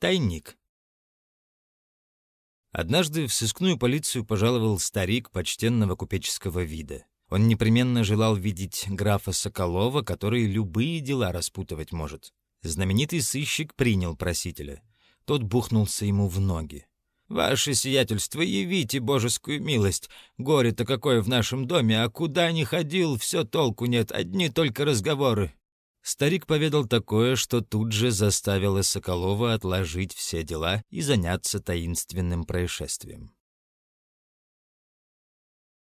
Тайник. Однажды в сыскную полицию пожаловал старик почтенного купеческого вида. Он непременно желал видеть графа Соколова, который любые дела распутывать может. Знаменитый сыщик принял просителя. Тот бухнулся ему в ноги. «Ваше сиятельство, явите божескую милость. Горе-то какое в нашем доме, а куда ни ходил, все толку нет, одни только разговоры». Старик поведал такое, что тут же заставило Соколова отложить все дела и заняться таинственным происшествием.